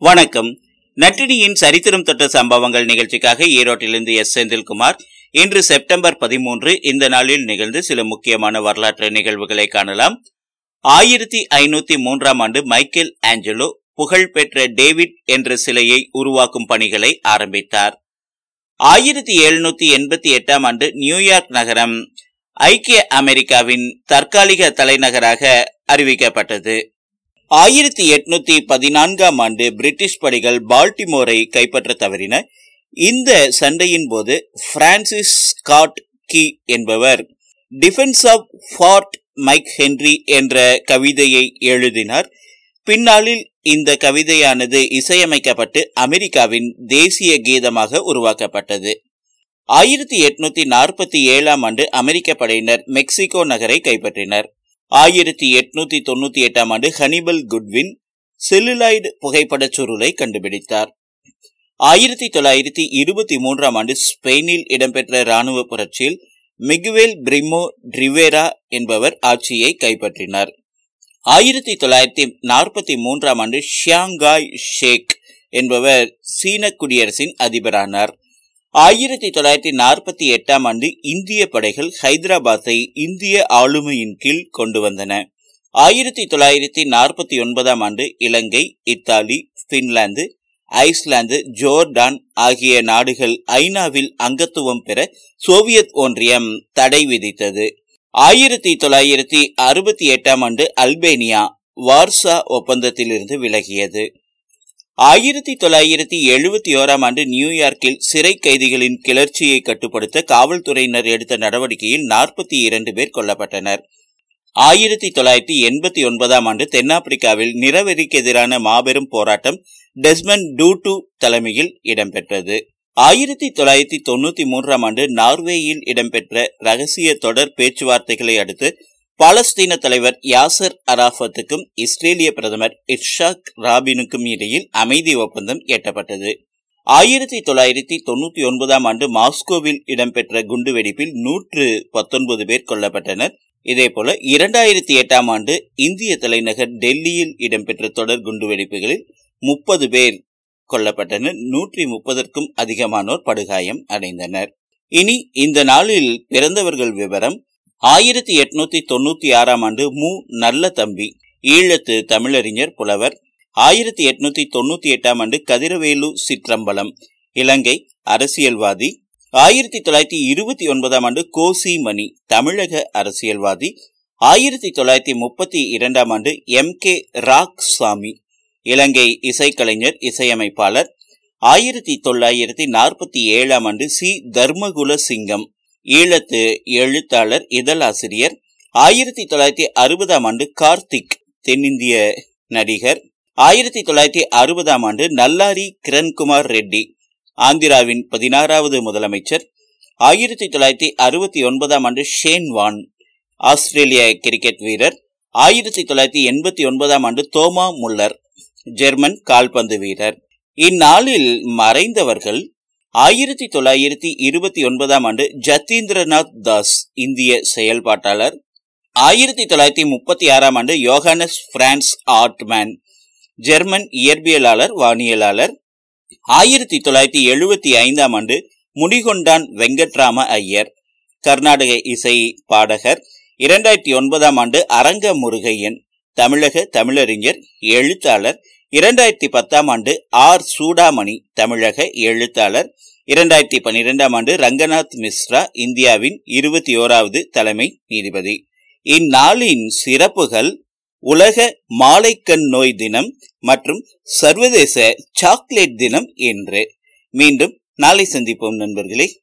வணக்கம். நட்டினியின் சரித்திரம் தொட்ட சம்பவங்கள் நிகழ்ச்சிக்காக ஈரோட்டிலிருந்து எஸ். செந்தில்குமார். இன்று செப்டம்பர் பதிமூன்று இந்த நாளில் நிகழ்ந்து சில முக்கியமான வரலாற்று நிகழ்வுகளை காணலாம். ஆயிரத்தி ஐநூத்தி மூன்றாம் ஆண்டு மைக்கேல் ஆஞ்சலோ புகழ்பெற்ற டேவிட் என்ற சிலையை உருவாக்கும் பணிகளை ஆரம்பித்தார். ஆயிரத்தி எழுநூத்தி எண்பத்தி எட்டாம் ஆண்டு நியூயார்க் நகரம் ஐக்கிய அமெரிக்காவின் தற்காலிக தலைநகராக அறிவிக்கப்பட்டது. ஆயிரத்தி எட்நூத்தி பதினான்காம் ஆண்டு பிரிட்டிஷ் படைகள் பால்டிமோரை கைப்பற்ற தவறின. இந்த சண்டையின் போது பிரான்சிஸ் ஸ்காட் கி என்பவர் டிஃபென்ஸ் ஆஃப் ஃபார்ட் மைக் ஹென்றி என்ற கவிதையை எழுதினார். பின்னாளில் இந்த கவிதையானது இசையமைக்கப்பட்டு அமெரிக்காவின் தேசிய கீதமாக உருவாக்கப்பட்டது. ஆயிரத்தி எட்நூத்தி நாற்பத்தி ஏழாம் ஆண்டு அமெரிக்க படையினர் மெக்சிகோ நகரை கைப்பற்றினர். ஆயிரத்தி எட்நூத்தி தொண்ணூத்தி எட்டாம் ஆண்டு ஹனிபல் குட்வின் செல்லுலாய்டு புகைப்படச் சுருளை கண்டுபிடித்தார். ஆயிரத்தி தொள்ளாயிரத்தி இருபத்தி மூன்றாம் ஆண்டு ஸ்பெயினில் இடம்பெற்ற ராணுவ புரட்சியில் மிகுவேல் பிரிமோ ட்ரிவேரா என்பவர் ஆட்சியை கைப்பற்றினார். ஆயிரத்தி தொள்ளாயிரத்தி நாற்பத்தி மூன்றாம் ஆண்டு ஷியாங்காய் ஷேக் என்பவர் சீன குடியரசின் அதிபரானார். ஆயிரத்தி தொள்ளாயிரத்தி நாற்பத்தி எட்டாம் ஆண்டு இந்திய படைகள் ஹைதராபாத்தை இந்திய ஆளுமையின் கீழ் கொண்டு வந்தன. ஆயிரத்தி தொள்ளாயிரத்தி நாற்பத்தி ஒன்பதாம் ஆண்டு Ilankai Italy Finland Iceland Jordan ஆகிய நாடுகள் ஐநாவில் அங்கத்துவம் பெற சோவியத் ஒன்றியம் தடை விதித்தது. ஆயிரத்தி தொள்ளாயிரத்தி அறுபத்தி எட்டாம் ஆண்டு அல்பேனியா வார்சா ஒப்பந்தத்திலிருந்து விலகியது. ஆயிரத்தி தொள்ளாயிரத்தி எழுபத்தி ஓராம் ஆண்டு நியூயார்க்கில் சிறை கைதிகளின் கிளர்ச்சியை கட்டுப்படுத்த காவல்துறையினர் எடுத்த நடவடிக்கையில் நாற்பத்தி இரண்டு பேர் கொல்லப்பட்டனர். ஆயிரத்தி தொள்ளாயிரத்தி எண்பத்தி ஒன்பதாம் ஆண்டு தென்னாப்பிரிக்காவில் நிறவெறிக்கு எதிரான மாபெரும் போராட்டம் டெஸ்மன் டூட்டு தலைமையில் இடம்பெற்றது. ஆயிரத்தி தொள்ளாயிரத்தி தொண்ணூத்தி மூன்றாம் ஆண்டு நார்வேயில் இடம்பெற்ற ரகசிய தொடர் பேச்சுவார்த்தைகளை அடுத்து பாலஸ்தீன தலைவர் யாசர் அராஃபத்துக்கும் இஸ்ரேலிய பிரதமர் இர்ஷாக் ராபினுக்கும் இடையில் அமைதி ஒப்பந்தம் எட்டப்பட்டது. ஆயிரத்தி தொள்ளாயிரத்தி தொண்ணூத்தி ஒன்பதாம் ஆண்டு மாஸ்கோவில் இடம்பெற்ற குண்டுவெடிப்பில் நூற்று பத்தொன்பது பேர் கொல்லப்பட்டனர். இதேபோல இரண்டாயிரத்தி எட்டாம் ஆண்டு இந்திய தலைநகர் டெல்லியில் இடம்பெற்ற தொடர் குண்டுவெடிப்புகளில் முப்பது பேர் கொல்லப்பட்டனர். நூற்றி முப்பதற்கும் அதிகமானோர் படுகாயம் அடைந்தனர். இனி இந்த நாளில் பிறந்தவர்கள் விவரம் ஆயிரத்தி எட்நூத்தி தொண்ணூத்தி ஆறாம் ஆண்டு மு. நல்ல தம்பி ஈழத்து தமிழறிஞர் புலவர். ஆயிரத்தி எட்நூத்தி தொண்ணூத்தி எட்டாம் ஆண்டு கதிரவேலு சிற்றம்பலம் இலங்கை அரசியல்வாதி. ஆயிரத்தி தொள்ளாயிரத்தி இருபத்தி ஒன்பதாம் ஆண்டு கோசி மணி தமிழக அரசியல்வாதி. ஆயிரத்தி தொள்ளாயிரத்தி முப்பத்தி இரண்டாம் ஆண்டு எம். கே. ராக் சாமி இலங்கை இசைக்கலைஞர் இசையமைப்பாளர். ஆயிரத்தி தொள்ளாயிரத்தி நாற்பத்தி ஏழாம் ஆண்டு சி. தர்மகுல சிங்கம் ஈழத்து எழுத்தாளர் இதழாசிரியர் ஆயிரத்தி தொள்ளாயிரத்தி அறுபதாம் ஆண்டு கார்த்திக் தென்னிந்திய நடிகர் ஆயிரத்தி தொள்ளாயிரத்தி அறுபதாம் ஆண்டு நல்லாரி கிரண்குமார் ரெட்டி ஆந்திராவின் பதினாறாவது முதலமைச்சர் ஆயிரத்தி தொள்ளாயிரத்தி அறுபத்தி ஒன்பதாம் ஆண்டு ஷேன் வான் ஆஸ்திரேலிய கிரிக்கெட் வீரர் ஆயிரத்தி தொள்ளாயிரத்தி எண்பத்தி ஒன்பதாம் ஆண்டு தோமா முல்லர் ஜெர்மன் கால்பந்து வீரர். இந்நாளில் மறைந்தவர்கள் ஆயிரத்தி தொள்ளாயிரத்தி இருபத்தி ஒன்பதாம் ஆண்டு ஜத்தீந்திரநாத் தாஸ் இந்திய செயல்பாட்டாளர். ஆயிரத்தி தொள்ளாயிரத்தி முப்பத்தி ஆறாம் ஆண்டு யோகானஸ் பிரான்ஸ் ஆர்ட்மேன் ஜெர்மன் இயற்பியலாளர் வானியலாளர். ஆயிரத்தி தொள்ளாயிரத்தி எழுபத்தி ஐந்தாம் ஆண்டு முடிகொண்டான் வெங்கட்ராம ஐயர் கர்நாடக இசை பாடகர். இரண்டாயிரத்தி ஒன்பதாம் ஆண்டு அரங்க முருகையன் தமிழக தமிழறிஞர் எழுத்தாளர். இரண்டாயிரத்தி பத்தாம் ஆண்டு ஆர். சூடாமணி தமிழக எழுத்தாளர். இரண்டாயிரத்தி பன்னிரெண்டாம் ஆண்டு ரங்கநாத் மிஸ்ரா இந்தியாவின் இருபத்தி ஓராவது தலைமை நீதிபதி. இந்நாளின் சிறப்புகள் உலக மாலைக்கண் நோய் தினம் மற்றும் சர்வதேச சாக்லேட் தினம் என்று. மீண்டும் நாளை சந்திப்போம் நண்பர்களே.